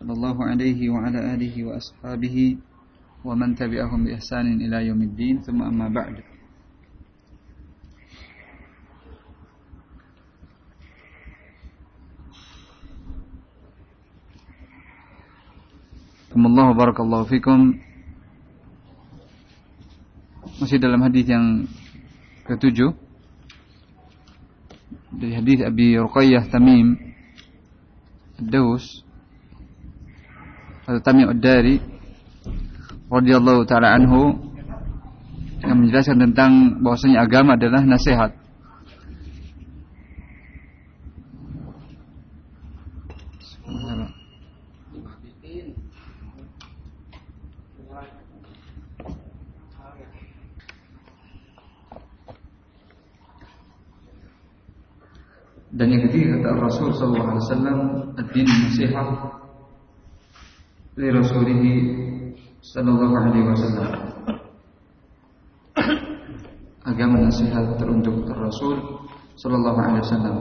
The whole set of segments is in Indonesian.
صلى الله عليه وعلى آله وأصحابه ومن تبعهم بإحسان إلى يوم الدين ثم أما بعد ثم الله بارك الله فيكم masih dalam hadis yang ketujuh dari hadis Abi Ruqayyah Tamim Ad-Daus Tamim Ad-Dari radhiyallahu taala anhu yang menjelaskan tentang bahwasanya agama adalah nasihat. Dan yang ketiga kata Rasul sallallahu alaihi wasallam, "Ad-din nasihat li Rasulih sallallahu alaihi wasallam." Agama nasihat teruntuk Rasul sallallahu alaihi wasallam.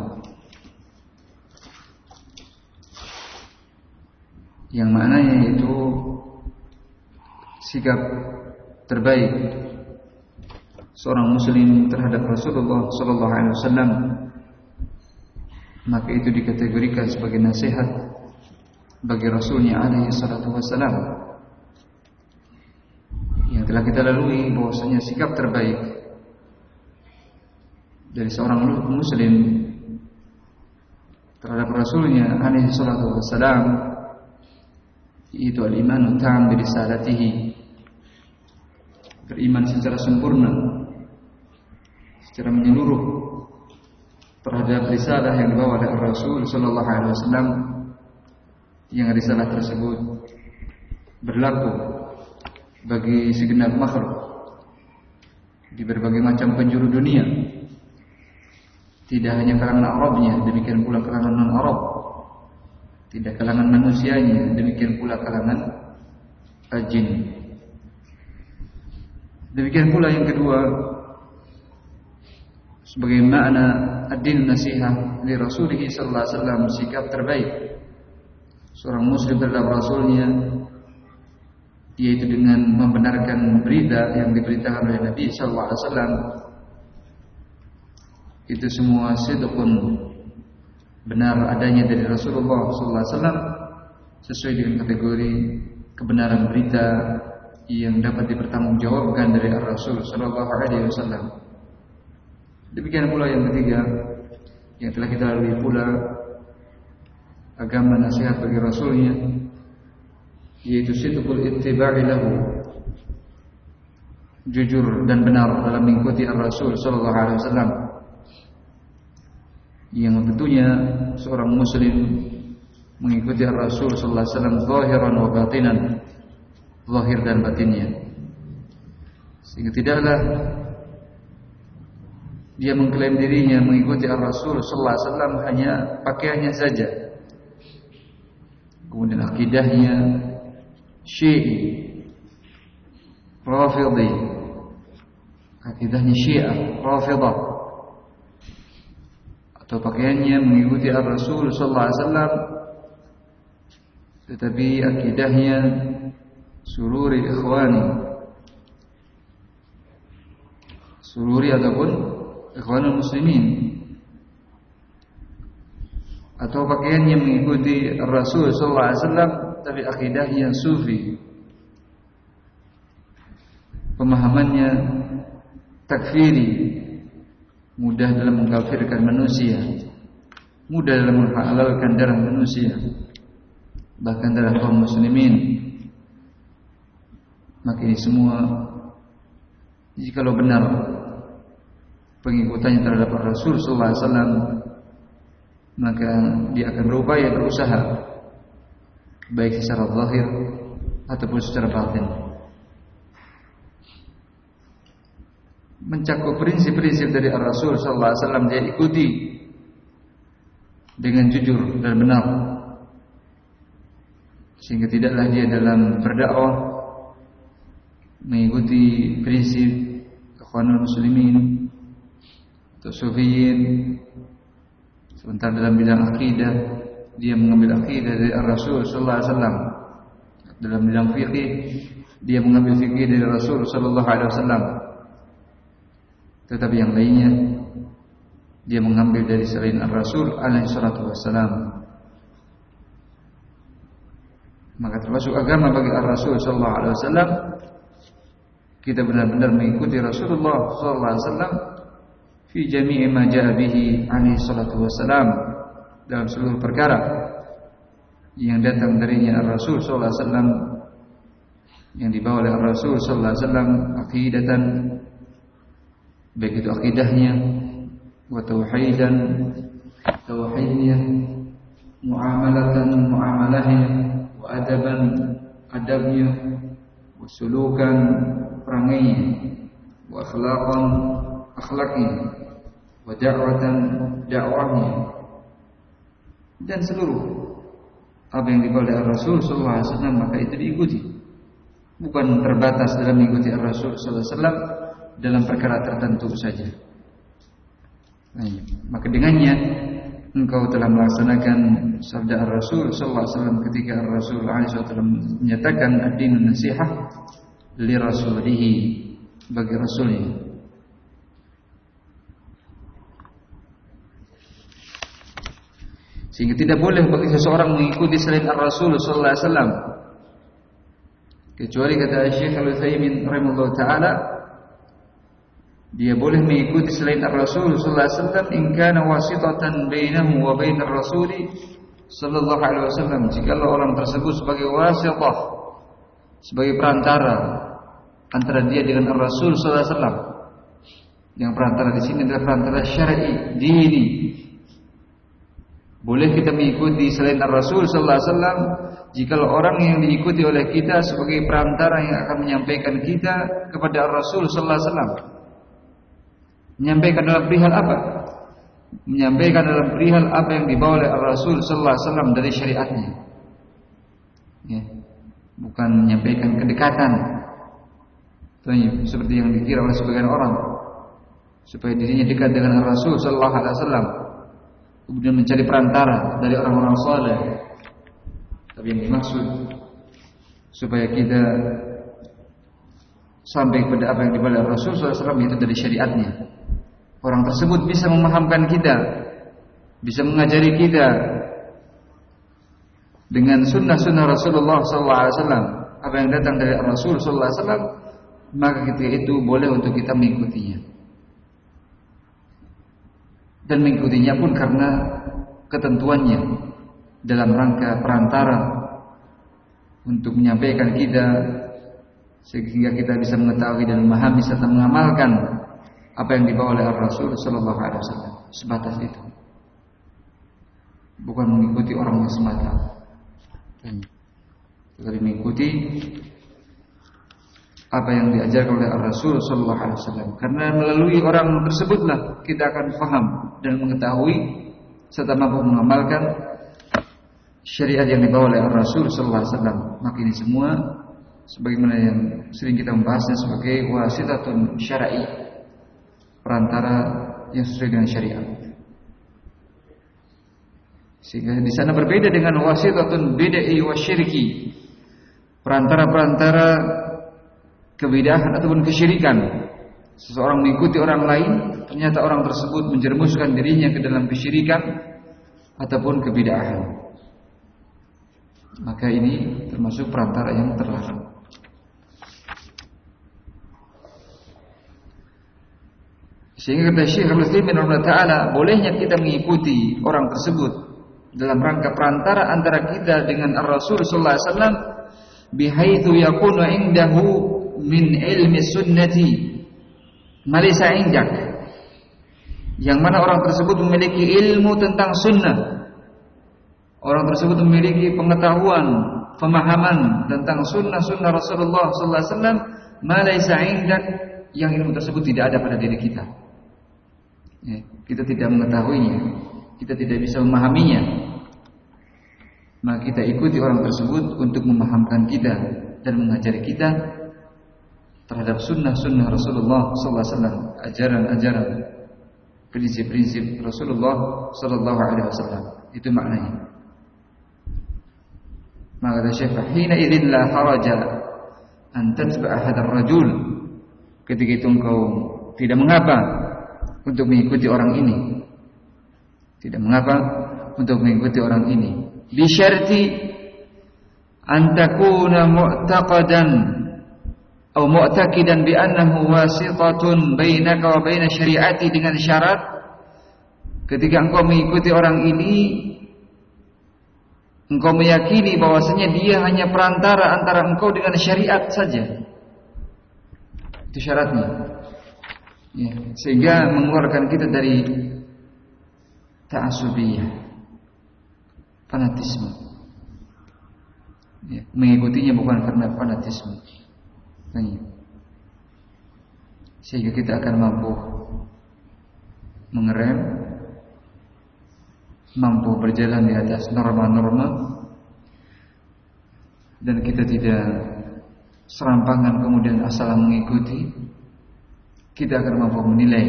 Yang maknanya itu sikap terbaik seorang muslim terhadap Rasulullah sallallahu alaihi wasallam maka itu dikategorikan sebagai nasihat bagi Rasulnya alaihi salatu wassalam. Yang telah kita lalui bahwasanya sikap terbaik dari seorang muslim terhadap Rasulnya alaihi salatu wassalam itu al-iman tam birisalatihi beriman secara sempurna secara menyeluruh terhadap risalah yang dibawa oleh Rasul Sallallahu Alaihi Wasallam yang risalah tersebut berlaku bagi segenap makhluk di berbagai macam penjuru dunia. Tidak hanya kalangan Arabnya demikian pula kalangan non Arab tidak kalangan manusianya demikian pula kalangan jin. Demikian pula yang kedua sebagai makna ad-din nasihat li Rasulih sallallahu alaihi wasallam sikap terbaik seorang muslim terhadap rasulnya yaitu dengan membenarkan berita yang diberitakan oleh Nabi wasallam itu semua sidqun benar adanya dari Rasulullah wasallam sesuai dengan kategori kebenaran berita yang dapat dipertanggungjawabkan dari Rasul sallallahu alaihi wasallam. Demikian pula yang ketiga yang telah kita lalui pula agama nasihat bagi Rasulnya yaitu sidqul ittiba'i lahu. Jujur dan benar dalam mengikuti Rasul sallallahu alaihi wasallam. Yang tentunya seorang muslim mengikuti Rasul sallallahu alaihi wasallam zahiran wa batinan zahir dan batinnya. Sehingga tidaklah dia mengklaim dirinya mengikuti Rasul sallallahu alaihi wasallam hanya pakaiannya saja. Kemudian akidahnya Syi'i Rafidhi. Akidahnya Syiah Rafidah atau pakaiannya mengikuti Rasul sallallahu alaihi wasallam. Tetapi akidahnya sururi ikhwani. Sururi ataupun ikhwanul muslimin atau pakaiannya mengikuti Rasul sallallahu alaihi wasallam tapi akidahnya sufi. Pemahamannya takfiri mudah dalam mengkafirkan manusia mudah dalam menghalalkan darah manusia bahkan darah kaum muslimin. Maka ini semua jikalau benar pengikutannya terhadap Rasul sallallahu alaihi wasallam maka dia akan berupaya berusaha baik secara zahir ataupun secara batin. Mencakup prinsip-prinsip dari Rasul sallallahu alaihi wasallam dia ikuti dengan jujur dan benar. Sehingga tidaklah dia dalam berdakwah mengikuti prinsip ikhwanul muslimin atau sufiyin sementara dalam bidang akidah dia mengambil akidah dari Rasul sallallahu alaihi wasallam. Dalam bidang fikih dia mengambil fikih dari Rasul sallallahu alaihi wasallam. Tetapi yang lainnya dia mengambil dari selain Rasul alaihi salatu wasallam. Maka termasuk agama bagi Rasul sallallahu alaihi wasallam kita benar-benar mengikuti Rasulullah sallallahu alaihi wasallam fi jami'i ma jaa bihi alaihi salatu wasallam dalam seluruh perkara yang datang darinya Rasul sallallahu alaihi wasallam yang dibawa oleh Rasul sallallahu alaihi wasallam akidatan baik itu akidahnya wa tauhidan tauhidnya muamalatan muamalahnya wa adaban adabnya wa sulukan perangainya wa akhlaqan akhlaknya wa da'watan dakwahnya dan seluruh apa yang dibawa oleh Rasul sallallahu alaihi wasallam maka itu diikuti. Bukan terbatas dalam mengikuti Rasul sallallahu alaihi wasallam dalam perkara tertentu saja. Maka dengannya engkau telah melaksanakan sabda Rasul sallallahu alaihi wasallam ketika Rasul alaihi wasallam menyatakan ad-din nasihat li rasulihi bagi rasulnya sehingga tidak boleh bagi seseorang mengikuti selain Rasul sallallahu alaihi wasallam kecuali kata Syekh Al-Utsaimin rahimahullah taala dia boleh mengikuti selain Rasul sallallahu alaihi wasallam in kana wasitatan bainahu wa bainar rasuli sallallahu alaihi wasallam jika orang tersebut sebagai wasitah sebagai perantara antara dia dengan Rasul sallallahu alaihi wasallam. Yang perantara di sini adalah perantara syar'i, dini. Boleh kita mengikuti selain Rasul sallallahu alaihi wasallam jika orang yang diikuti oleh kita sebagai perantara yang akan menyampaikan kita kepada Rasul sallallahu alaihi wasallam. Menyampaikan dalam perihal apa? Menyampaikan dalam perihal apa yang dibawa oleh Rasul sallallahu alaihi wasallam dari syariatnya. Ya. Bukan menyampaikan kedekatan, Tanya, seperti yang dikira oleh sebagian orang supaya dirinya dekat dengan Rasul sallallahu alaihi wasallam kemudian mencari perantara dari orang-orang saleh tapi yang dimaksud supaya kita sampai kepada apa yang dibawa Rasul wasallam itu dari syariatnya. Orang tersebut bisa memahamkan kita bisa mengajari kita dengan sunnah-sunnah Rasulullah wasallam. Apa yang datang dari Rasul wasallam maka ketika itu boleh untuk kita mengikutinya. Dan mengikutinya pun karena ketentuannya dalam rangka perantara untuk menyampaikan kita sehingga kita bisa mengetahui dan memahami serta mengamalkan apa yang dibawa oleh Rasul Sallallahu Alaihi Wasallam. Sebatas itu, bukan mengikuti orang yang semata, tetapi mengikuti apa yang diajarkan oleh Rasul Sallallahu Alaihi Wasallam. Karena melalui orang tersebutlah kita akan faham dan mengetahui serta mampu mengamalkan syariat yang dibawa oleh Rasul Sallallahu Alaihi Wasallam. Maka ini semua sebagaimana yang sering kita membahasnya sebagai wasitatun syar'i perantara yang sesuai dengan syariat. Sehingga di sana berbeda dengan wasitatun bid'ah wa syirki. Perantara-perantara kebidahan ataupun kesyirikan. Seseorang mengikuti orang lain, ternyata orang tersebut menjerumuskan dirinya ke dalam kesyirikan ataupun kebidahan. Maka ini termasuk perantara yang terlarang. Sehingga kata Syekh Al-Utsaimin taala, bolehnya kita mengikuti orang tersebut dalam rangka perantara antara kita dengan Ar-Rasul sallallahu alaihi wasallam bihaitsu yakunu indahu min ilmi sunnati malisa indak yang mana orang tersebut memiliki ilmu tentang sunnah. Orang tersebut memiliki pengetahuan pemahaman tentang sunnah-sunnah Rasulullah sallallahu alaihi wasallam. Indak. Yang ilmu tersebut tidak ada pada diri kita. Ya, kita tidak mengetahuinya. Kita tidak bisa memahaminya. Maka kita ikuti orang tersebut untuk memahamkan kita dan mengajari kita terhadap sunnah-sunnah Rasulullah sallallahu alaihi wasallam, ajaran-ajaran prinsip-prinsip Rasulullah sallallahu alaihi wasallam. Itu maknanya. Maka kata Syekh, "Hina idzin la haraja an tatba'a hadzal rajul." Ketika itu engkau tidak mengapa untuk mengikuti orang ini. Tidak mengapa untuk mengikuti orang ini. Bi syarti an takuna mu'taqadan atau mu'taqidan bi annahu wasitatun bainaka wa baina syariati dengan syarat ketika engkau mengikuti orang ini Engkau meyakini bahwasanya dia hanya perantara antara engkau dengan syariat saja. Itu syaratnya. Ya, sehingga mengeluarkan kita dari ta'asubiyah, fanatisme. Ya, mengikutinya bukan karena fanatisme. Ya. Sehingga kita akan mampu mengerem mampu berjalan di atas norma-norma dan kita tidak serampangan kemudian asal mengikuti kita akan mampu menilai.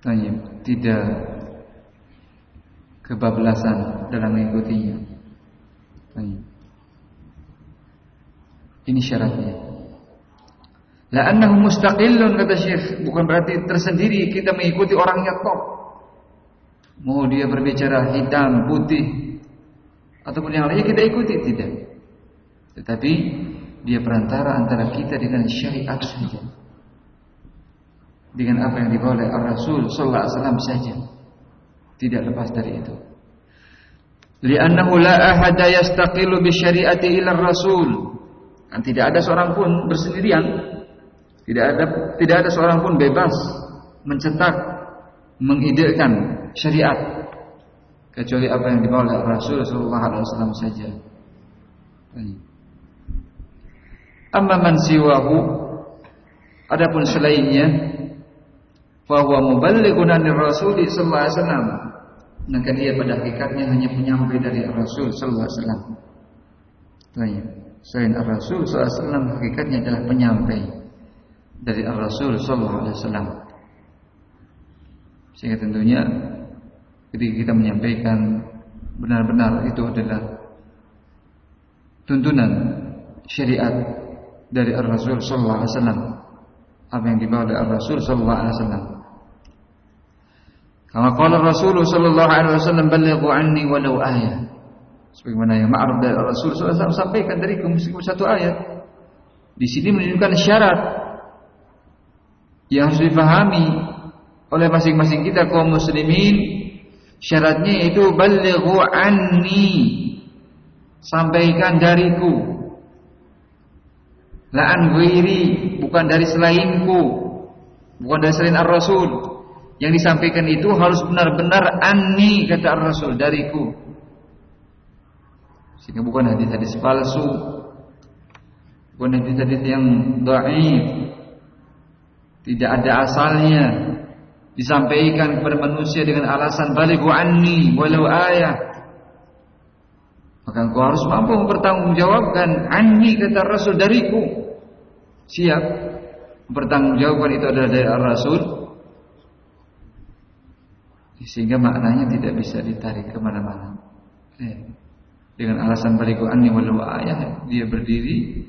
Tanya tidak kebablasan dalam mengikutinya. Tanya ini syaratnya la'annahu mustaqillun kata Syekh bukan berarti tersendiri kita mengikuti orangnya top Mau dia berbicara hitam, putih ataupun yang lainnya kita ikuti tidak. Tetapi dia perantara antara kita dengan syariat saja. Dengan apa yang dibawa oleh Rasul sallallahu alaihi wasallam saja. Tidak lepas dari itu. Li'annahu la ahada yastaqilu bi syariati ila Rasul. Dan tidak ada seorang pun bersendirian. Tidak ada tidak ada seorang pun bebas mencetak mengidekan syariat kecuali apa yang dibawa oleh Rasul sallallahu alaihi wasallam saja. Amma man siwahu adapun selainnya bahwa muballighun anir Rasul sallallahu alaihi wasallam maka dia pada hakikatnya hanya penyampai dari Rasul sallallahu alaihi wasallam. Selain Rasul wasallam hakikatnya adalah penyampai dari Rasul wasallam. Sehingga tentunya ketika kita menyampaikan benar-benar itu adalah tuntunan syariat dari alaihi wasallam apa yang dibawa dari Ar-Rasul sallallahu alaihi kama Rasul sallallahu alaihi anni walau ayat sebagaimana yang ma'ruf dari Rasul wasallam sampaikan meskipun satu ayat di sini menunjukkan syarat yang harus dipahami oleh masing-masing kita kaum muslimin Syaratnya itu balighu anni. Sampaikan dariku. La an ghairi, bukan dari selainku. Bukan dari selain Ar-Rasul. Yang disampaikan itu harus benar-benar anni kata Ar-Rasul dariku. Sehingga bukan hadis-hadis palsu. Bukan hadis-hadis yang dhaif. Tidak ada asalnya. Disampaikan kepada manusia dengan alasan balighu anni walau ayah. Maka engkau harus mampu mempertanggungjawabkan anni kata Rasul dariku. Siap. Mempertanggungjawabkan itu adalah dari Rasul sehingga maknanya tidak bisa ditarik ke mana-mana. Eh, dengan alasan balighu anni walau ayah dia berdiri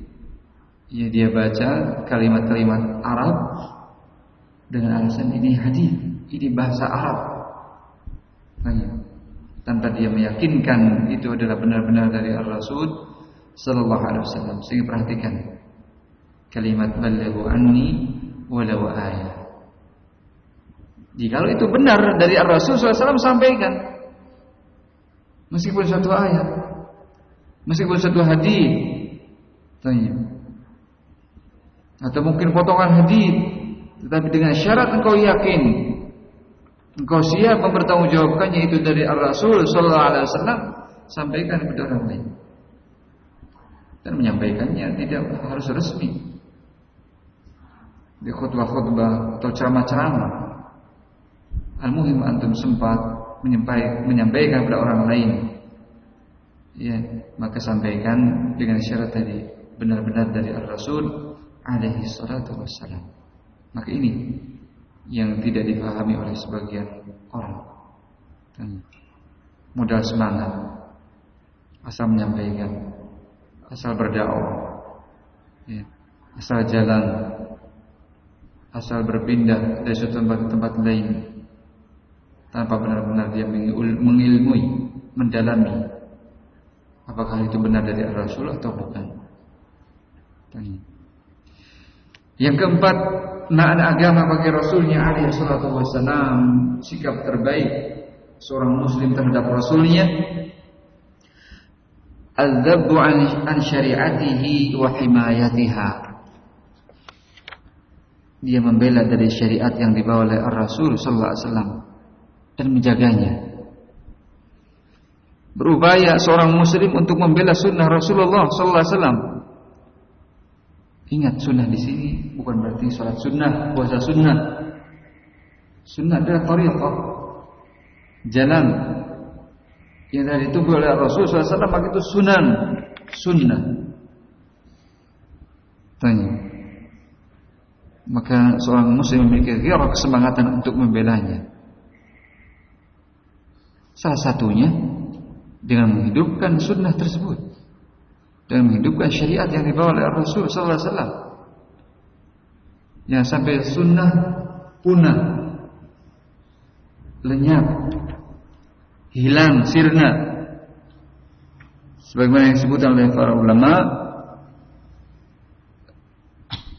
ya dia baca kalimat-kalimat Arab dengan alasan ini hadis, ini bahasa Arab. Tanya. Tanpa dia meyakinkan itu adalah benar-benar dari Al-Rasul sallallahu alaihi wasallam. Sehingga perhatikan kalimat balighu anni walau ayat. Jika itu benar dari Al-Rasul SAW sampaikan Meskipun satu ayat Meskipun satu hadis Tanya Atau mungkin potongan hadis tetapi dengan syarat engkau yakin engkau siap mempertanggungjawabkannya itu dari Al-Rasul sallallahu alaihi wasallam, sampaikan kepada orang lain. Dan menyampaikannya tidak harus resmi. Di khutbah-khutbah atau ceramah-ceramah. Al-muhim antum sempat menyampaikan kepada orang lain. Ya, maka sampaikan dengan syarat tadi benar-benar dari Al-Rasul alaihi salatu wassalam. Maka ini yang tidak dipahami oleh sebagian orang. Dan modal semangat asal menyampaikan, asal berdakwah, ya, asal jalan, asal berpindah dari suatu tempat ke tempat lain tanpa benar-benar dia mengilmui, mendalami apakah itu benar dari Rasul atau bukan. Yang keempat, makna agama bagi Rasulnya alaihi salatu sikap terbaik seorang muslim terhadap Rasulnya al-dhabbu an syariatihi wa himayatiha. Dia membela dari syariat yang dibawa oleh Rasul sallallahu alaihi wasallam dan menjaganya. Berupaya seorang muslim untuk membela sunnah Rasulullah wasallam. Ingat sunnah di sini bukan berarti salat sunnah, puasa sunnah. Sunnah adalah tariqah. Jalan yang telah ditubuh oleh Rasul SAW itu sunan sunnah. Tanya. Maka seorang muslim memiliki gairah kesemangatan untuk membelanya. Salah satunya dengan menghidupkan sunnah tersebut dan menghidupkan syariat yang dibawa oleh Rasul sallallahu alaihi wasallam. Yang sampai sunnah punah, lenyap, hilang, sirna. Sebagaimana yang disebutkan oleh para ulama,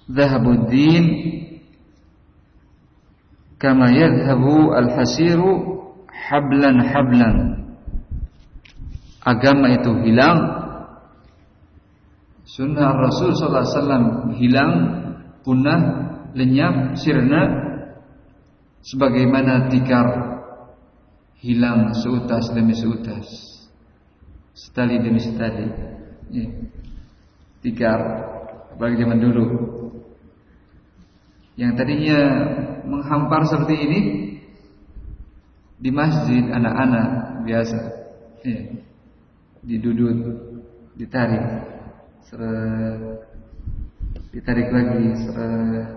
Zahabuddin kama yadhhabu al-hasiru hablan hablan. Agama itu hilang. Sunnah Rasul sallallahu alaihi wasallam hilang, punah, lenyap, sirna sebagaimana tikar hilang seutas demi seutas. Setali demi setali. Ya. Tikar bagi zaman dulu. Yang tadinya menghampar seperti ini di masjid anak-anak biasa ya, didudut ditarik seret ditarik lagi seret.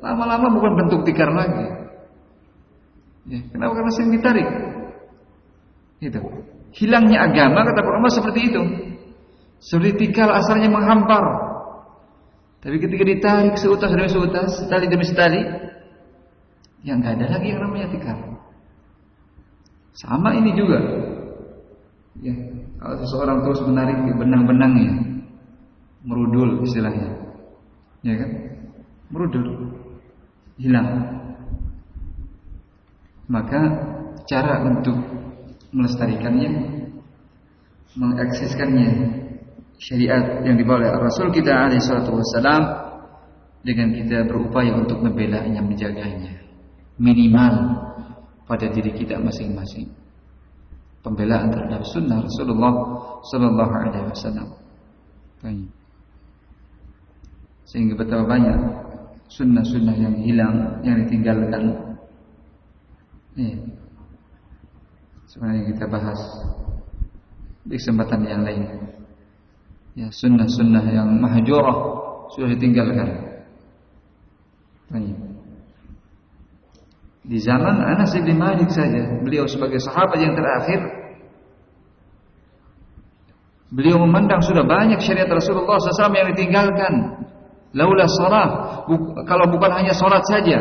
Lama-lama bukan bentuk tikar lagi. Ya, kenapa? Karena sering ditarik. Itu hilangnya agama kata ulama seperti itu. Seperti tikar asalnya menghampar. Tapi ketika ditarik seutas demi seutas tali demi tali yang nggak ada lagi yang namanya tikar. Sama ini juga. Ya, kalau seseorang terus menarik benang-benangnya, merudul istilahnya. Ya kan? Merudul. Hilang. Maka cara untuk melestarikannya, mengeksiskannya syariat yang dibawa oleh Rasul kita alaihi wassalam dengan kita berupaya untuk membelanya, menjaganya. Minimal pada diri kita masing-masing. Pembelaan terhadap sunnah Rasulullah Sallallahu Alaihi Wasallam. Sehingga betapa banyak sunnah-sunnah yang hilang, yang ditinggalkan. Ini sebenarnya kita bahas di kesempatan yang lain. Ya, sunnah-sunnah yang mahjurah sudah ditinggalkan. Baik. Di zaman Anas bin Malik saja, beliau sebagai sahabat yang terakhir, beliau memandang sudah banyak syariat Rasulullah SAW yang ditinggalkan. Laulah salat, kalau bukan hanya salat saja.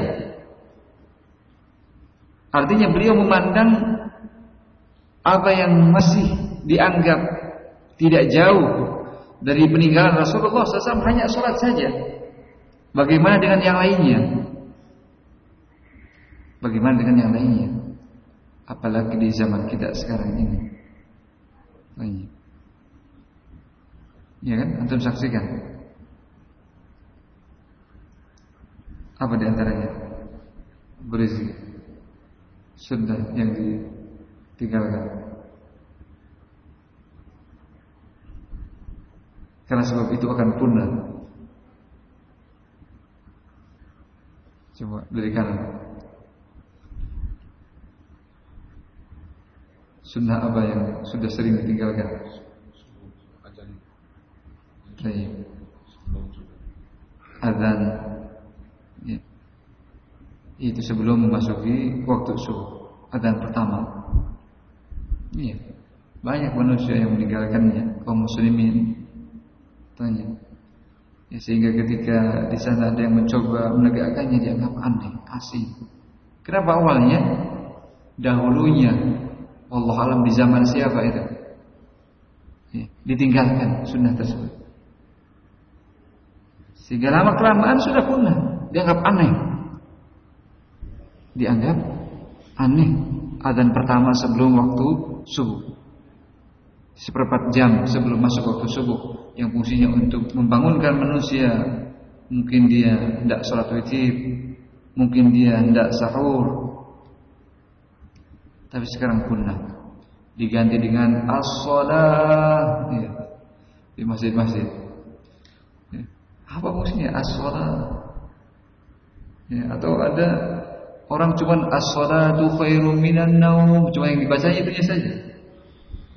Artinya beliau memandang apa yang masih dianggap tidak jauh dari peninggalan Rasulullah SAW hanya salat saja. Bagaimana dengan yang lainnya? Bagaimana dengan yang lainnya? Apalagi di zaman kita sekarang ini. Banyak. Ya kan? Antum saksikan. Apa di antaranya? Berisi sudah yang ditinggalkan. Karena sebab itu akan punah. Coba dari kanan. Sunnah apa yang sudah sering ditinggalkan? Baik. Adzan. Ya. Itu sebelum memasuki waktu subuh. Adzan pertama. Iya. Banyak manusia yang meninggalkannya, kaum muslimin. Tanya. Ya, sehingga ketika di sana ada yang mencoba menegakkannya dianggap aneh, asing. Kenapa awalnya? Dahulunya Allah alam di zaman siapa itu? Ya, ditinggalkan sunnah tersebut. Sehingga lama kelamaan sudah punah, dianggap aneh. Dianggap aneh. Adzan pertama sebelum waktu subuh seperempat jam sebelum masuk waktu subuh yang fungsinya untuk membangunkan manusia mungkin dia tidak sholat witir mungkin dia tidak sahur tapi sekarang punah diganti dengan as-salah ya. di masjid-masjid ya. apa fungsinya as-salah ya. atau ada orang cuman as-salatu khairum minan naum cuma yang dibacanya itu saja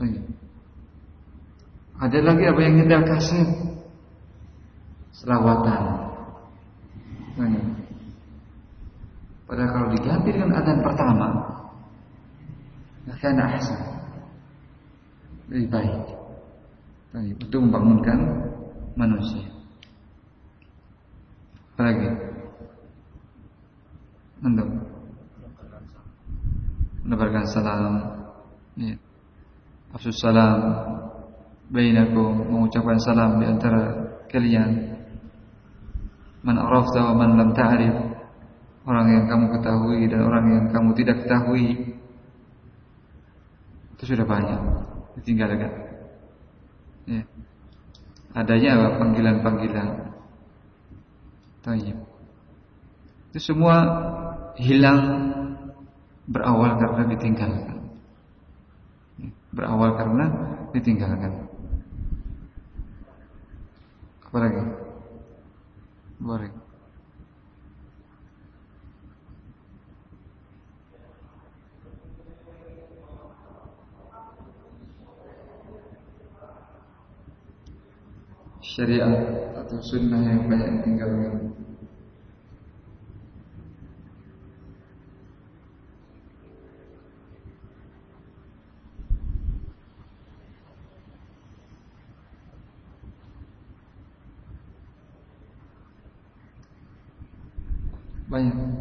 ya. Ada lagi apa yang nyetel kaset? Selawatan. Nah, Padahal kalau diganti dengan adzan pertama, akan ahsan. Lebih baik. Untuk membangunkan manusia. Apa lagi? Untuk menebarkan salam. Ya. Afsus salam bainakum mengucapkan salam di antara kalian man arafta wa man lam ta'rif orang yang kamu ketahui dan orang yang kamu tidak ketahui itu sudah banyak. Ditinggalkan ya. Adanya apa? Panggilan-panggilan. Tayyib. Itu semua hilang berawal karena ditinggalkan. Berawal karena ditinggalkan. Apa lagi? Boleh. Syariat atau sunnah yang banyak ditinggalkan. Banyak.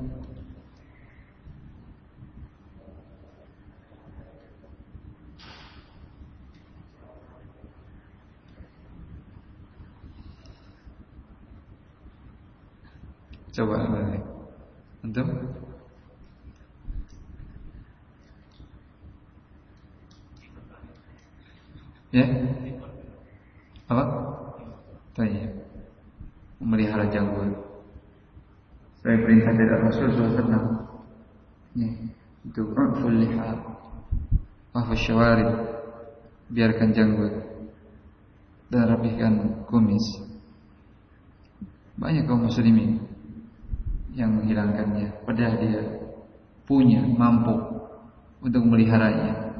Coba balik. Antum? Ya? Apa? Tanya. Memelihara janggut. Saya perintah dari Rasul SAW. Ya, itu lihab. Wafus syawari. Biarkan janggut. Dan rapihkan kumis. Banyak kaum muslimin yang menghilangkannya. Padahal dia punya, mampu untuk meliharanya.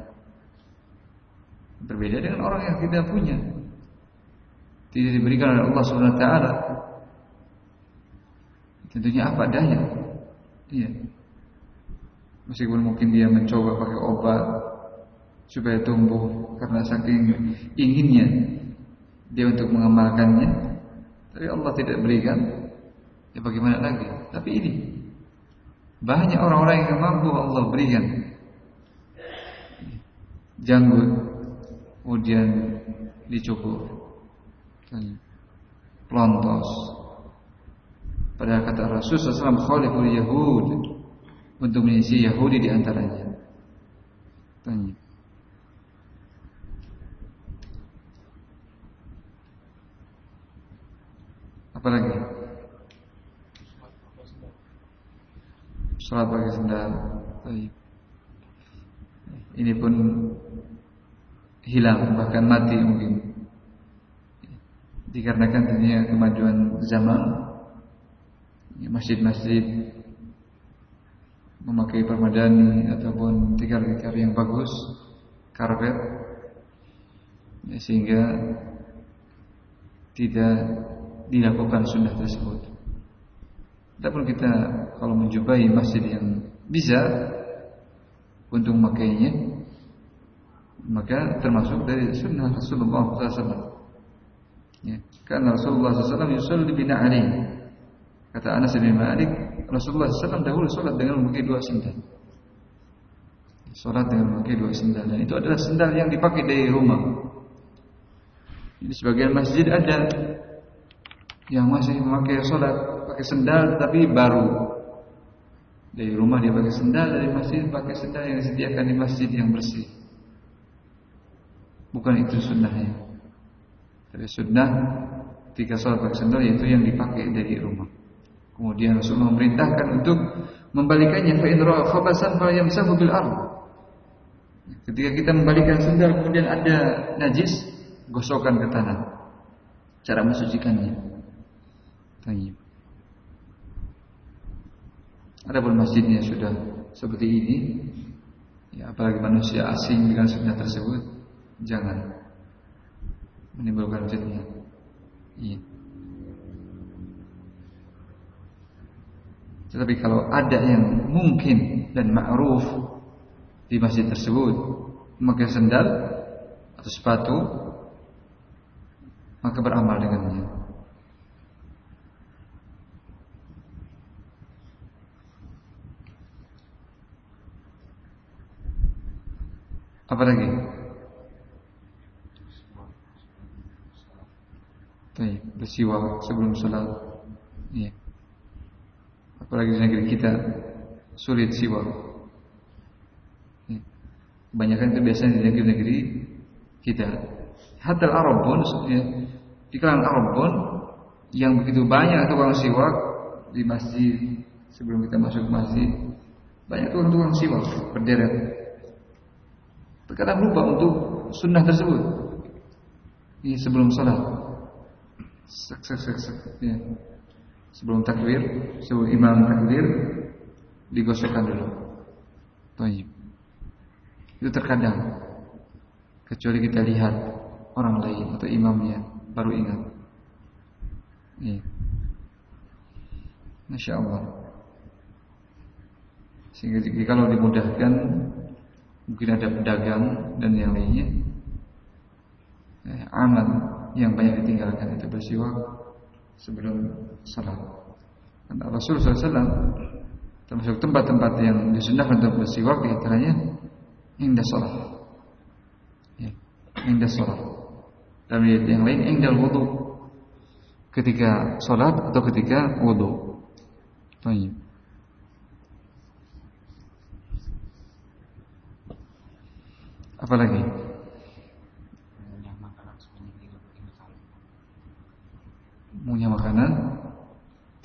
Berbeda dengan orang yang tidak punya. Tidak diberikan oleh Allah Subhanahu wa taala Tentunya apa adanya. Iya. Meskipun mungkin dia mencoba pakai obat supaya tumbuh karena saking inginnya dia untuk mengamalkannya, tapi Allah tidak berikan. Ya bagaimana lagi? Tapi ini banyak orang-orang yang mampu Allah berikan janggut kemudian dicukur pelontos pada kata Rasul SAW khaliful Yahud untuk mengisi Yahudi di antaranya. Tanya. Apa Salat pakai sendal. Ini pun hilang bahkan mati mungkin. Dikarenakan tentunya kemajuan zaman Ya, masjid-masjid memakai permadani ataupun tikar-tikar yang bagus, karpet, ya, sehingga tidak dilakukan sunnah tersebut. Adapun kita kalau menjumpai masjid yang bisa untuk memakainya, maka termasuk dari sunnah Rasulullah SAW. Ya, karena Rasulullah SAW yusalli bina ali. Kata Anas bin Malik, Rasulullah SAW dahulu sholat dengan memakai dua sendal. Sholat dengan memakai dua sendal dan itu adalah sendal yang dipakai dari rumah. Di sebagian masjid ada yang masih memakai sholat pakai sendal tapi baru dari rumah dia pakai sendal, dari masjid pakai sendal yang disediakan di masjid yang bersih. Bukan itu sunnahnya. Tapi sunnah ketika sholat pakai sendal yaitu yang dipakai dari rumah. Kemudian Rasulullah memerintahkan untuk membalikannya fa in khabasan falyamsahu bil ardh. Ketika kita membalikan sendal kemudian ada najis, gosokkan ke tanah. Cara mensucikannya. Tayyib. Adapun masjidnya sudah seperti ini, ya apalagi manusia asing dengan sunnah tersebut, jangan menimbulkan fitnah. Iya. Tetapi kalau ada yang mungkin dan ma'ruf di masjid tersebut memakai sendal atau sepatu, maka beramal dengannya. Apa lagi? Baik, bersiwak sebelum sholat. Iya. Apalagi di negeri kita sulit siwak. Iya. Kebanyakan itu biasanya di negeri-negeri kita. Hatta Arab pun, ya, di kalangan Arab pun yang begitu banyak tukang siwak di masjid sebelum kita masuk masjid banyak tukang-tukang siwak berderet Terkadang lupa untuk sunnah tersebut. Ini sebelum salat. Sek, sek, sek, sek. Ya. Sebelum takbir, sebelum imam takbir, digosokkan dulu. Taib. Itu terkadang. Kecuali kita lihat orang lain atau imamnya baru ingat. Iya. Masya Allah. Sehingga kalau dimudahkan mungkin ada pedagang dan yang lainnya eh, amal yang banyak ditinggalkan itu bersiwak sebelum salat. Karena Rasulullah SAW termasuk tempat-tempat yang disunahkan untuk bersiwak di antaranya indah salat. Ya, indah salat. Dan yang lain indah wudu ketika salat atau ketika wudu. Baik. Apa lagi? Punya makanan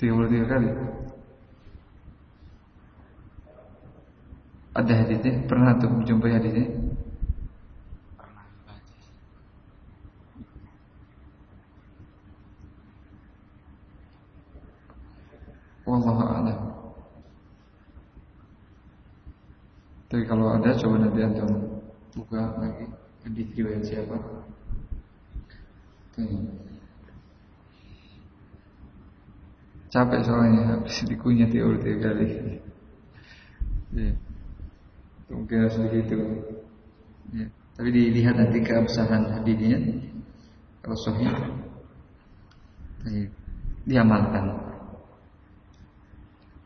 33 kali. Ada hadisnya? Pernah tuh menjumpai hadisnya? Wallahu a'lam. Tapi kalau ada coba nanti antum buka lagi. Di riwayat siapa? Tuh. capek soalnya habis dikunyah tiga tiga kali. Ya. mungkin harus begitu ya. tapi dilihat nanti keabsahan hadisnya kalau sahih diamalkan.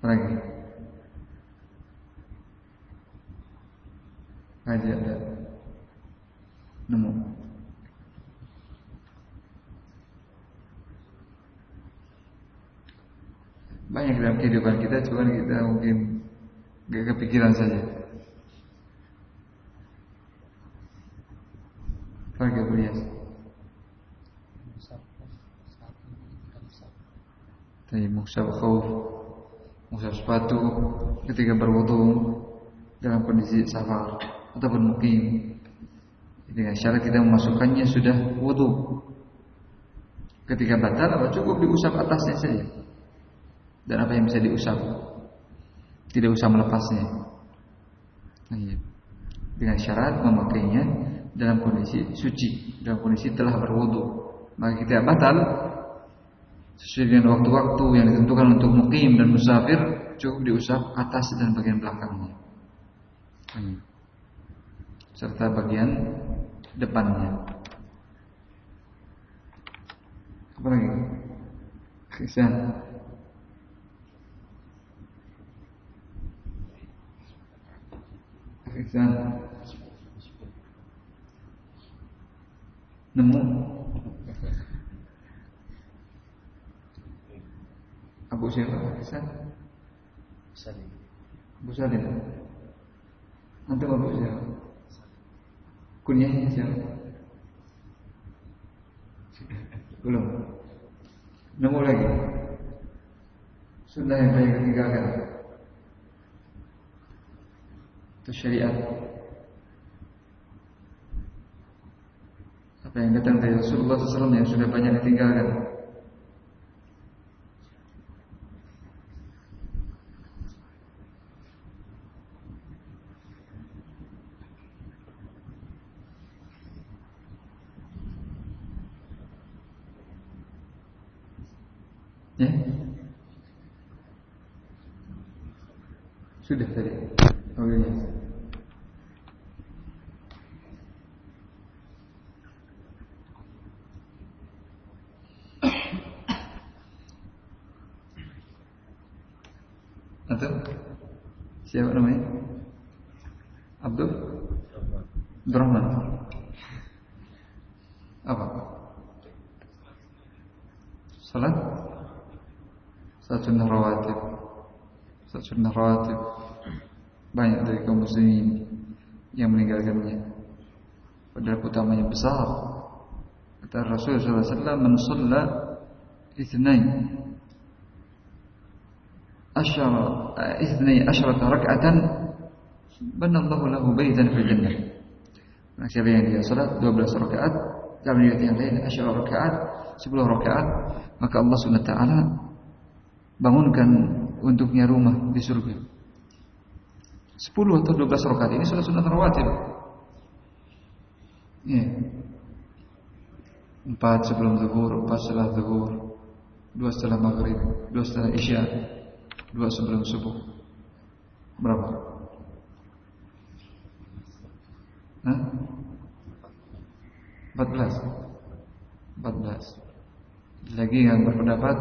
Lagi Haji ada nemu. Banyak dalam kehidupan kita, cuma kita mungkin gak kepikiran saja. Pagi Bulias. Tadi musab khauf, musab sepatu ketika berwudu dalam kondisi safar ataupun mukim. Dengan syarat kita memasukkannya sudah wudhu. Ketika batal, apa cukup diusap atasnya saja. Dan apa yang bisa diusap? Tidak usah melepasnya. Dengan syarat memakainya dalam kondisi suci, dalam kondisi telah berwudhu. Maka kita batal sesuai dengan waktu-waktu yang ditentukan untuk mukim dan musafir cukup diusap atas dan bagian belakangnya. Hmm serta bagian depannya. Apa lagi? Ihsan. Ihsan. Nemu Abu siapa? Ihsan. Salim. Abu Salim. Antum Abu siapa? Kunyahnya siapa? Belum. Nemu lagi. Sunnah yang banyak ditinggalkan. Itu syariat. Apa yang datang dari Rasulullah SAW yang sudah banyak ditinggalkan. Ya? Sudah tadi. Oh iya. Atau siapa namanya? Abdul Abdurrahman. Apa? Salat? Sunnah rawatib. Sunnah rawatib. Banyak dari kaum muslimin yang meninggalkannya. Padahal utamanya besar. Kata Rasulullah SAW, "Man shalla ithnain asyara ithnai asyrata rak'atan banallahu lahu baitan fil jannah." Nah, siapa yang dia salat 12 rakaat, yang lain asyara rakaat, 10 rakaat, maka Allah Subhanahu taala bangunkan untuknya rumah di surga. 10 atau 12 rakaat ini sudah sunat rawatib. Ya. Empat sebelum zuhur, empat setelah zuhur, dua setelah maghrib, dua setelah isya, dua sebelum subuh. Berapa? Hah? 14 14 Lagi yang berpendapat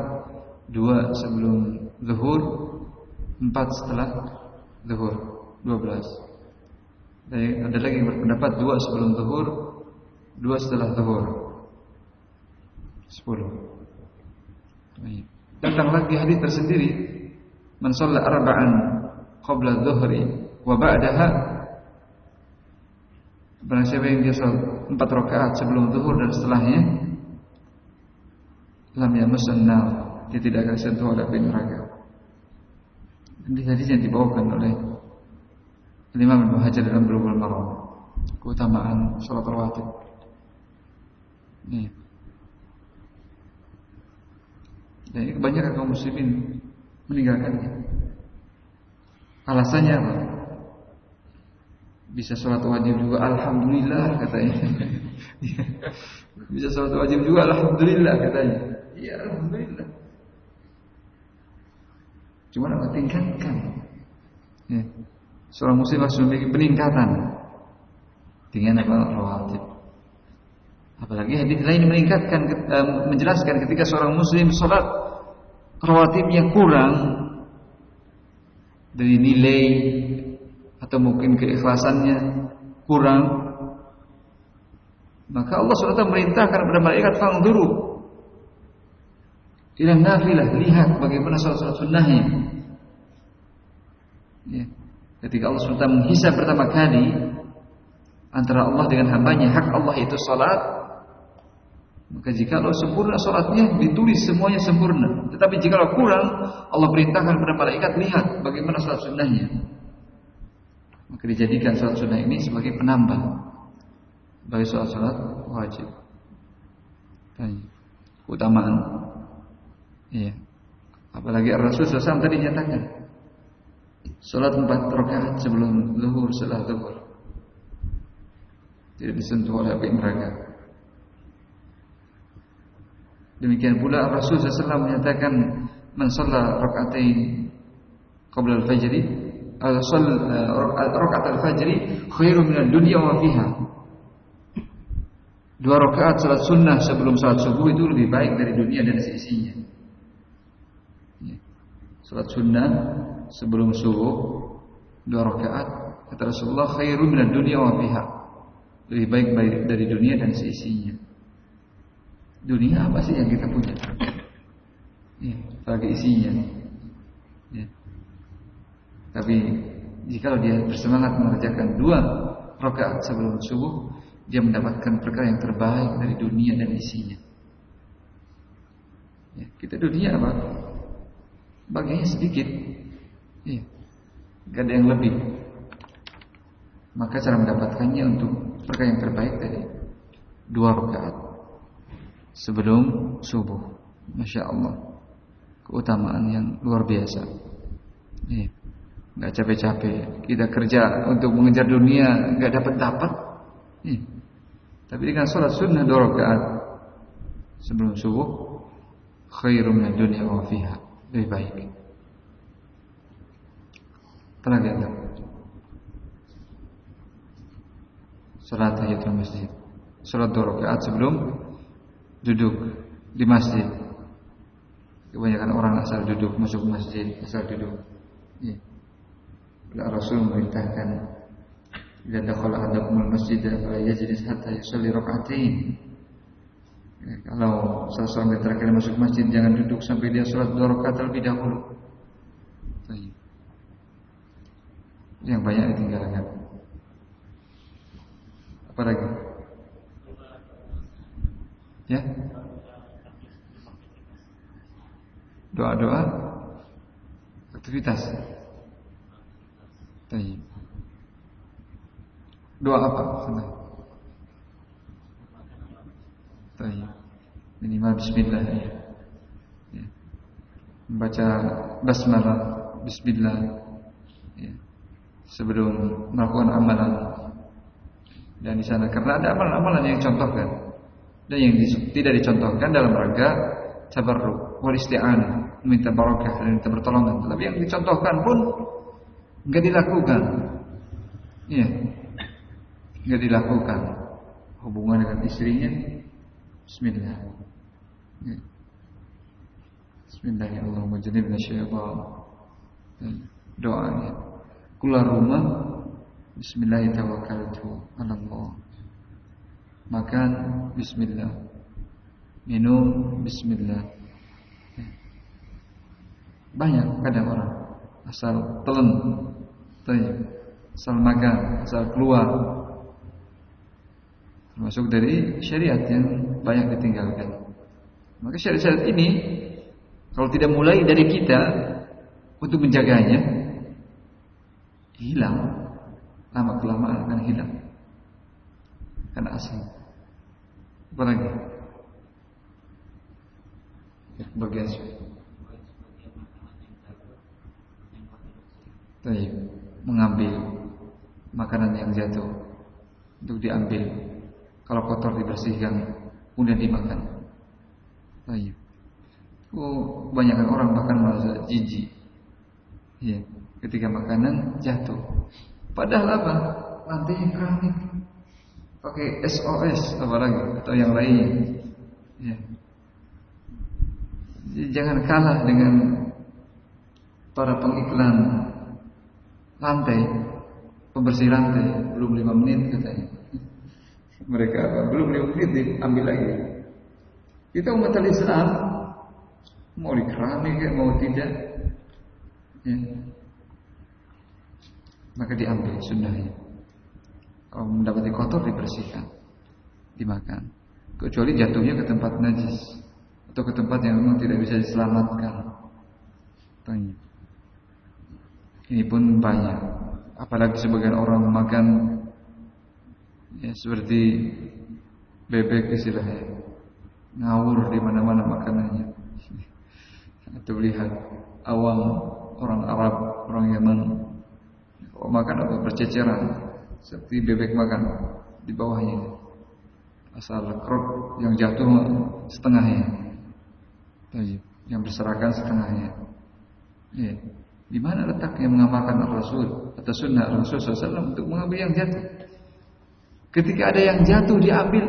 Dua sebelum zuhur Empat setelah zuhur 12 Dan ada lagi yang berpendapat Dua sebelum zuhur Dua setelah zuhur 10 Datang lagi hadis tersendiri Man shalla arba'an Qabla zuhri Wa ba'daha Barang siapa yang dia salat empat rakaat sebelum zuhur dan setelahnya, lam yamassan nar, dia tidak akan sentuh oleh api neraka. Ini hadis yang dibawakan oleh Imam Ibnu Hajar dalam Bulughul Maram. Keutamaan salat rawatib. Ini. Dan ini kebanyakan kaum muslimin meninggalkannya. Alasannya apa? Bisa sholat wajib juga Alhamdulillah katanya. Bisa sholat wajib juga Alhamdulillah katanya. Iya Alhamdulillah. Cuma apa? Tingkatkan. Ya. Seorang muslim harus memiliki peningkatan. Dengan apa? Rawatib Apalagi hadis lain meningkatkan Menjelaskan ketika seorang muslim Sholat rawatibnya kurang Dari nilai atau mungkin keikhlasannya kurang maka Allah SWT merintahkan kepada malaikat fangduru ila nafilah lihat bagaimana salat-salat sunnahnya ya. ketika Allah SWT menghisab pertama kali antara Allah dengan hambanya hak Allah itu salat maka jika Allah sempurna salatnya ditulis semuanya sempurna tetapi jika Allah kurang Allah perintahkan kepada malaikat lihat bagaimana salat sunnahnya maka dijadikan sholat sunnah ini sebagai penambah bagi sholat-sholat wajib. Tanya. Keutamaan. Iya. Apalagi Rasul SAW tadi nyatakan sholat empat rakaat sebelum zuhur setelah zuhur tidak disentuh oleh api neraka. Demikian pula Rasul SAW menyatakan man shalla rakaatain qabla al-fajri rakaat al-fajr khairu min ad-dunya wa fiha. Dua rakaat salat sunnah sebelum salat subuh itu lebih baik dari dunia dan seisinya. Ya. Salat sunnah sebelum subuh dua rakaat kata Rasulullah khairu minad dunya wa fiha. Lebih baik dari dunia dan seisinya. Dunia apa sih yang kita punya? Ya, bagi isinya. Ya. Tapi jika dia bersemangat mengerjakan dua rakaat sebelum subuh, dia mendapatkan perkara yang terbaik dari dunia dan isinya. Ya, kita dunia apa? Bagiannya sedikit. Ya. Gak ada yang lebih. Maka cara mendapatkannya untuk perkara yang terbaik dari dua rakaat sebelum subuh. Masya Allah. Keutamaan yang luar biasa. Ya. Gak capek-capek. Kita kerja untuk mengejar dunia, gak dapat-dapat. Ya. Tapi dengan sholat sunnah dua rakaat sebelum subuh, khairum min dunia wa fiha. Lebih baik. Pernah lihat Salat tahiyatul masjid. Salat dua rakaat sebelum duduk di masjid. Kebanyakan orang asal duduk masuk masjid, asal duduk. Ya. Rasul memerintahkan Bila dakhala ahadakumul masjid fala yajlis hatta yusalli rak'atain. Ya, kalau seseorang terakhir masuk masjid jangan duduk sampai dia sholat dua rakaat terlebih dahulu. Yang banyak ditinggalkan. Apa lagi? Ya? Doa-doa aktivitas. Tayyib. Doa apa? Sana. Tayyib. Minimal bismillah ya. ya. Membaca basmalah bismillah ya. Sebelum melakukan amalan dan di sana karena ada amalan-amalan yang contohkan dan yang tidak dicontohkan dalam rangka tabarruk wal isti'anah minta barakah dan minta pertolongan. Tapi yang dicontohkan pun enggak dilakukan. Iya. Nggak dilakukan. Hubungan dengan istrinya. Bismillah. Ya. Bismillahirrahmanirrahim Doanya. Keluar rumah. Bismillahirrahmanirrahim. Allah Makan Bismillah. Minum Bismillah. Ya. Banyak kadang orang. Asal telan. Asal makan Asal keluar. Termasuk dari syariat yang banyak ditinggalkan. Maka syariat-syariat ini kalau tidak mulai dari kita untuk menjaganya hilang. Lama kelamaan akan hilang karena asing. Apa lagi? Ya, bagian Taib, mengambil makanan yang jatuh untuk diambil kalau kotor dibersihkan, kemudian dimakan. Baik. Oh, kebanyakan orang bahkan merasa jijik. Ya, ketika makanan jatuh. Padahal apa? Lantainya keramik. Pakai SOS apalagi atau yang lainnya. Ya. Jadi jangan kalah dengan para pengiklan lantai, pembersih lantai belum lima menit katanya mereka apa? belum lima menit diambil lagi. Kita umat Islam mau dikerami kayak mau tidak, ya. maka diambil sunnahnya. Kalau mendapati kotor dibersihkan, dimakan. Kecuali jatuhnya ke tempat najis atau ke tempat yang memang tidak bisa diselamatkan. Tanya. Ini pun banyak. Apalagi sebagian orang makan ya seperti bebek istilahnya ngawur di mana-mana makanannya atau lihat awam orang Arab orang Yaman kalau makan apa berceceran seperti bebek makan di bawahnya asal krok yang jatuh setengahnya yang berserakan setengahnya ya. di mana letaknya mengamalkan Rasul atau sunnah Rasul SAW untuk mengambil yang jatuh Ketika ada yang jatuh diambil,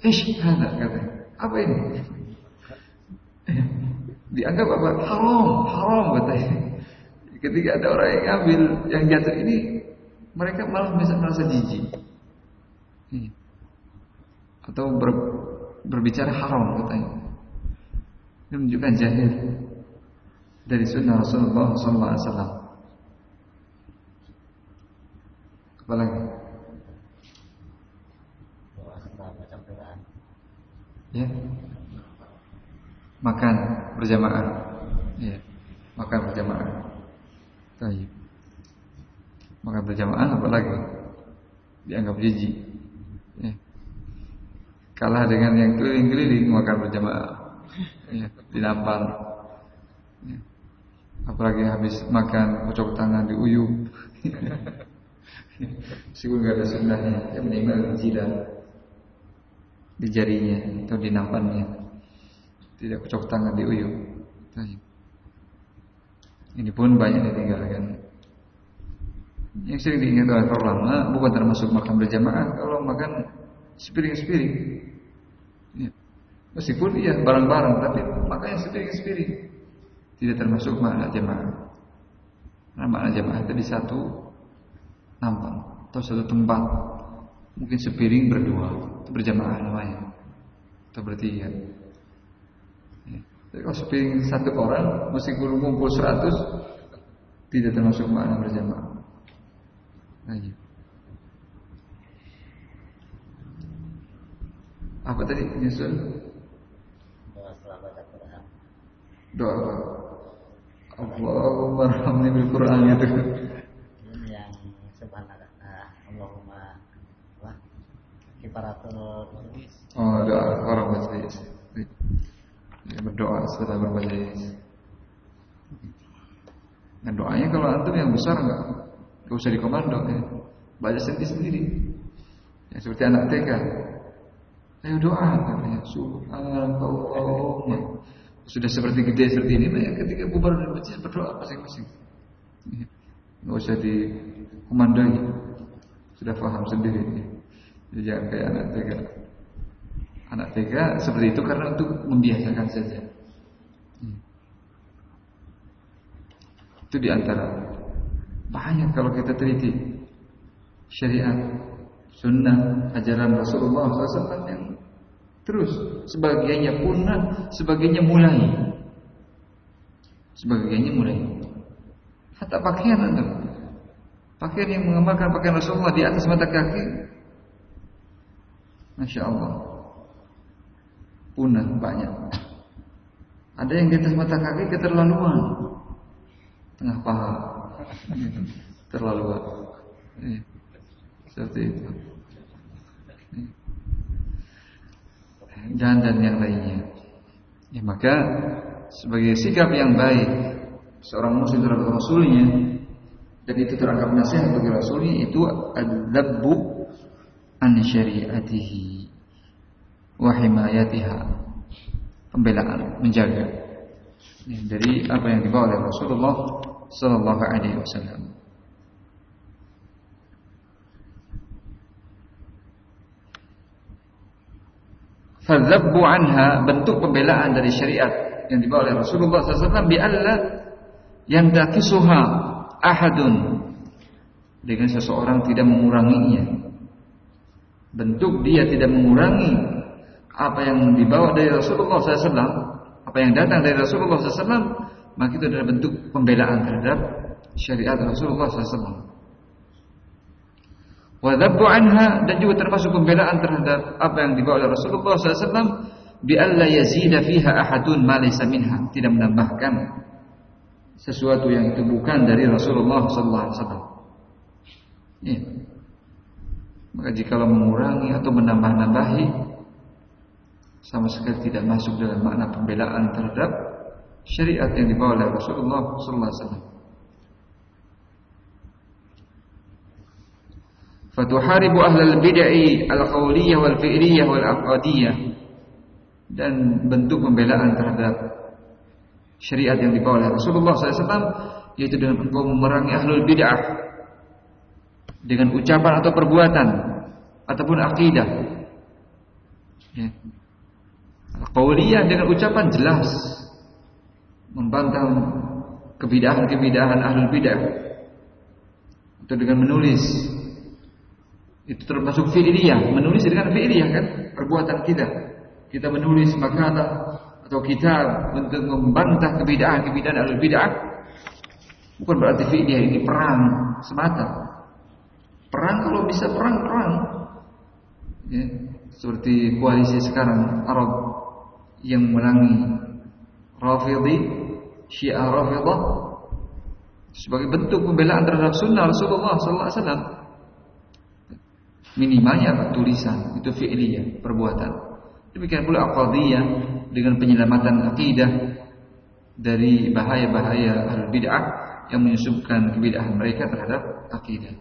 Ish, katanya. Apa ini? Dianggap apa? Haram, haram katanya. Ketika ada orang yang ngambil yang jatuh ini, mereka malah bisa merasa jijik. Iya. Atau ber, berbicara haram katanya. Ini menunjukkan jahil dari sunnah Rasulullah SAW. Apalagi? Ya. Makan berjamaah. Ya. Makan berjamaah. Baik. Makan berjamaah apalagi? Dianggap jijik. Ya. Kalah dengan yang keliling-keliling makan berjamaah. Ya, dinampar. Ya. Apalagi habis makan kocok tangan diuyup. Meskipun gak ada sunnahnya, ya minimal jidat di jarinya atau di nampannya. Tidak kocok tangan di uyuh. Ini pun banyak ditinggalkan. Yang sering diingat oleh para ulama bukan termasuk makan berjamaah kalau makan sepiring-sepiring. Ya. Meskipun iya barang-barang tapi makanya sepiring-sepiring tidak termasuk makna jamaah. Nah, makna jamaah di satu nampak atau satu tempat mungkin sepiring berdua itu berjamaah namanya atau bertiga ya. Jadi kalau sepiring satu orang meskipun ngumpul seratus tidak termasuk makna berjamaah Ayo. Nah, apa tadi nyusul Doa setelah baca Quran. doa apa Allahumma rahmani bil Quran itu Ini yang subhanallah. Nah, Allahumma apa? Kifaratul. Oh, doa orang majelis. Ya, berdoa setelah bermajelis. Nah, doanya kalau antum yang besar enggak enggak usah dikomando ya. Baca sendiri sendiri. Ya, seperti anak TK. Ayo doa katanya. Subhanallah. Sudah seperti gede seperti ini, ya, ketika bubar dan masjid berdoa masing-masing. Ya. Enggak usah dikomandoi. Sudah paham sendiri. Jadi jangan kayak anak TK. Anak TK seperti itu karena untuk membiasakan saja. Hmm. Itu di antara banyak kalau kita teliti. Syariat, sunnah, ajaran Rasulullah SAW yang terus sebagiannya punah, sebagiannya mulai, sebagiannya mulai. Hatta pakaian anda, pakaian yang mengamalkan pakaian Rasulullah di atas mata kaki, masya Allah, punah banyak. Ada yang di atas mata kaki keterlaluan, tengah paha, terlaluan. Eh, seperti itu. Dan dan yang lainnya. Ya, maka sebagai sikap yang baik seorang muslim terhadap rasulnya dan itu teranggap nasihat bagi rasulnya itu adzabbu an syariatihi wa himayatiha pembelaan menjaga ya, dari apa yang dibawa oleh Rasulullah sallallahu alaihi wasallam Fadzabbu anha bentuk pembelaan dari syariat yang dibawa oleh Rasulullah SAW bi'alla yang dakisuha ahadun dengan seseorang tidak menguranginya. Bentuk dia tidak mengurangi apa yang dibawa dari Rasulullah SAW, apa yang datang dari Rasulullah SAW, maka itu adalah bentuk pembelaan terhadap syariat Rasulullah SAW. Wadabbu anha dan juga termasuk pembelaan terhadap apa yang dibawa oleh Rasulullah SAW bi alla yazida fiha ahadun ma laysa minha tidak menambahkan sesuatu yang itu bukan dari Rasulullah SAW. Ya. Maka jika mengurangi atau menambah-nambahi sama sekali tidak masuk dalam makna pembelaan terhadap syariat yang dibawa oleh Rasulullah SAW. fatuharibu ahlal bid'ah al-qauliyah wal fi'liyah wal aqadiyah dan bentuk pembelaan terhadap syariat yang dibawa oleh Rasulullah SAW yaitu dengan engkau memerangi ahlul bid'ah dengan ucapan atau perbuatan ataupun akidah Ya. Qauliyah dengan ucapan jelas membantah kebidahan-kebidahan ahlul bidah atau dengan menulis. Itu termasuk fi'liyah menulis dengan fi'liyah kan perbuatan kita. Kita menulis makalah atau kitab untuk membantah kebidahan-kebidahan ahlul bidah. Bukan berarti fi'liyah ini perang semata. Perang kalau bisa perang perang. Ya, seperti koalisi sekarang Arab yang menangi Rafidhi Syiah Rafidah sebagai bentuk pembelaan terhadap sunnah Rasulullah sallallahu alaihi. Minimalnya apa? Tulisan, itu fi'liyah, perbuatan. Demikian pula aqadiyah dengan penyelamatan akidah dari bahaya-bahaya al-bid'ah yang menyusupkan kebid'ahan mereka terhadap akidah.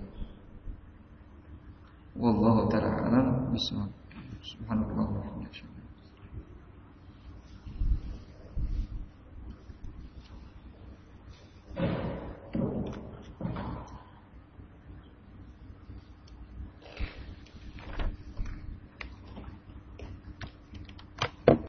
Wallahu ta'ala alam bismillah. Subhanallah wa bihamdihi. Amen.